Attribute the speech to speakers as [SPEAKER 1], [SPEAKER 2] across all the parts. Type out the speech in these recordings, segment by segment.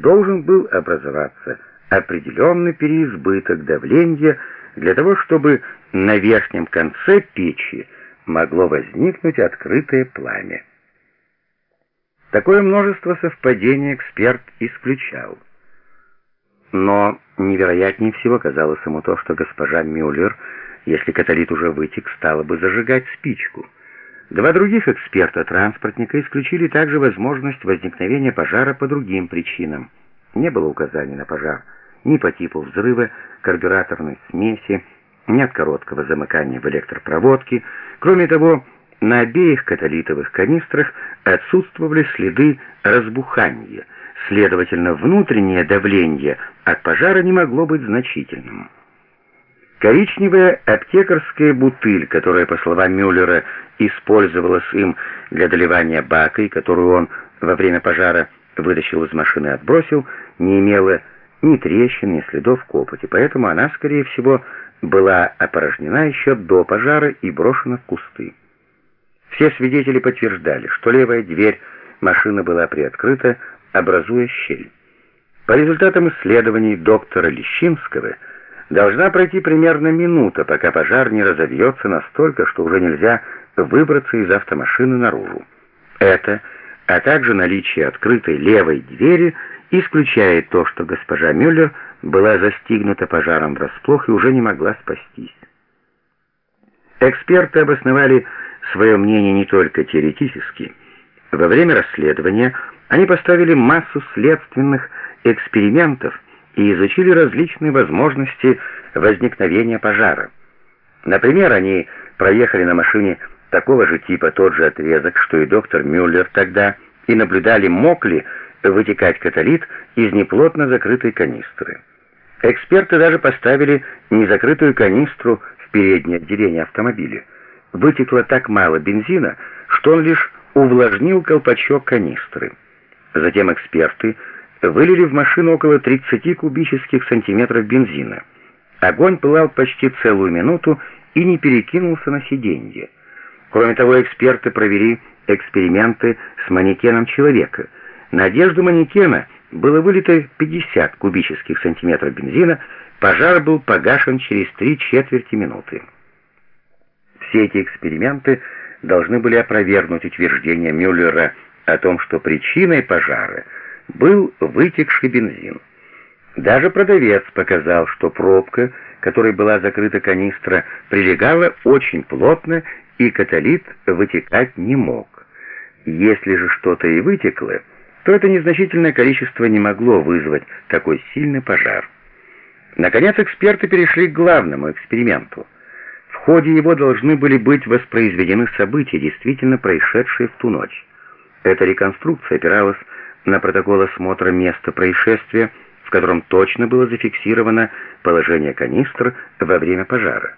[SPEAKER 1] должен был образоваться определенный переизбыток давления для того, чтобы на верхнем конце печи могло возникнуть открытое пламя. Такое множество совпадений эксперт исключал. Но невероятнее всего казалось ему то, что госпожа Мюллер, если каталит уже вытек, стала бы зажигать спичку. Два других эксперта-транспортника исключили также возможность возникновения пожара по другим причинам. Не было указаний на пожар ни по типу взрыва карбюраторной смеси, ни от короткого замыкания в электропроводке. Кроме того, на обеих каталитовых канистрах отсутствовали следы разбухания, следовательно, внутреннее давление от пожара не могло быть значительным. Коричневая аптекарская бутыль, которая, по словам Мюллера, использовалась им для доливания бака и которую он во время пожара вытащил из машины и отбросил, не имела ни трещин, ни следов копоти, поэтому она, скорее всего, была опорожнена еще до пожара и брошена в кусты. Все свидетели подтверждали, что левая дверь машины была приоткрыта, образуя щель. По результатам исследований доктора Лещинского должна пройти примерно минута, пока пожар не разовьется настолько, что уже нельзя выбраться из автомашины наружу. Это, а также наличие открытой левой двери исключает то, что госпожа Мюллер была застигнута пожаром врасплох и уже не могла спастись. Эксперты обосновали свое мнение не только теоретически. Во время расследования они поставили массу следственных экспериментов и изучили различные возможности возникновения пожара. Например, они проехали на машине такого же типа тот же отрезок, что и доктор Мюллер тогда, и наблюдали, мог ли вытекать каталит из неплотно закрытой канистры. Эксперты даже поставили незакрытую канистру в переднее отделение автомобиля. Вытекло так мало бензина, что он лишь увлажнил колпачок канистры. Затем эксперты вылили в машину около 30 кубических сантиметров бензина. Огонь пылал почти целую минуту и не перекинулся на сиденье. Кроме того, эксперты провели эксперименты с манекеном человека. На одежду манекена было вылито 50 кубических сантиметров бензина, пожар был погашен через три четверти минуты. Все эти эксперименты должны были опровергнуть утверждение Мюллера о том, что причиной пожара был вытекший бензин. Даже продавец показал, что пробка, которой была закрыта канистра, прилегала очень плотно и каталит вытекать не мог. Если же что-то и вытекло, то это незначительное количество не могло вызвать такой сильный пожар. Наконец эксперты перешли к главному эксперименту. В ходе его должны были быть воспроизведены события, действительно происшедшие в ту ночь. Эта реконструкция опиралась на протокол осмотра места происшествия, в котором точно было зафиксировано положение канистр во время пожара.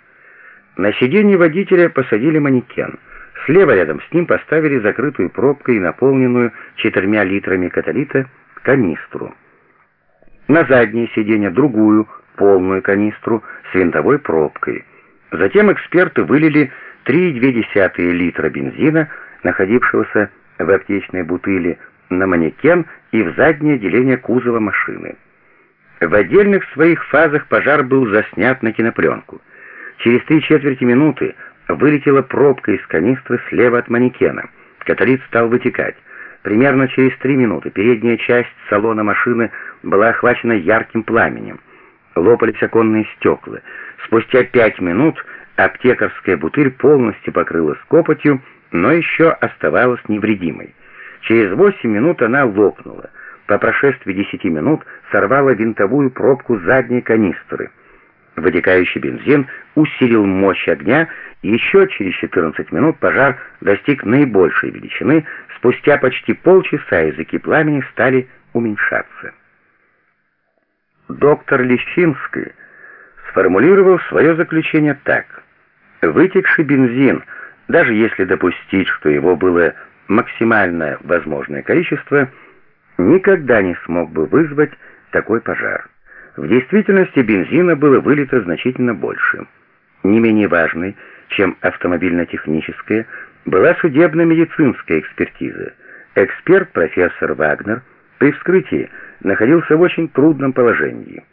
[SPEAKER 1] На сиденье водителя посадили манекен. Слева рядом с ним поставили закрытую пробкой, наполненную четырьмя литрами каталита, канистру. На заднее сиденье другую, полную канистру с винтовой пробкой. Затем эксперты вылили 3,2 литра бензина, находившегося в аптечной бутыли, на манекен и в заднее отделение кузова машины. В отдельных своих фазах пожар был заснят на кинопленку. Через три четверти минуты вылетела пробка из канистры слева от манекена. Каталит стал вытекать. Примерно через три минуты передняя часть салона машины была охвачена ярким пламенем. Лопались оконные стекла. Спустя пять минут аптекарская бутыль полностью покрылась копотью, но еще оставалась невредимой. Через восемь минут она лопнула. По прошествии десяти минут сорвала винтовую пробку задней канистры. Вытекающий бензин усилил мощь огня, и еще через 14 минут пожар достиг наибольшей величины, спустя почти полчаса языки пламени стали уменьшаться. Доктор Лещинский сформулировал свое заключение так. Вытекший бензин, даже если допустить, что его было максимальное возможное количество, никогда не смог бы вызвать такой пожар. В действительности бензина было вылито значительно больше. Не менее важной, чем автомобильно-техническая, была судебно-медицинская экспертиза. Эксперт профессор Вагнер при вскрытии находился в очень трудном положении.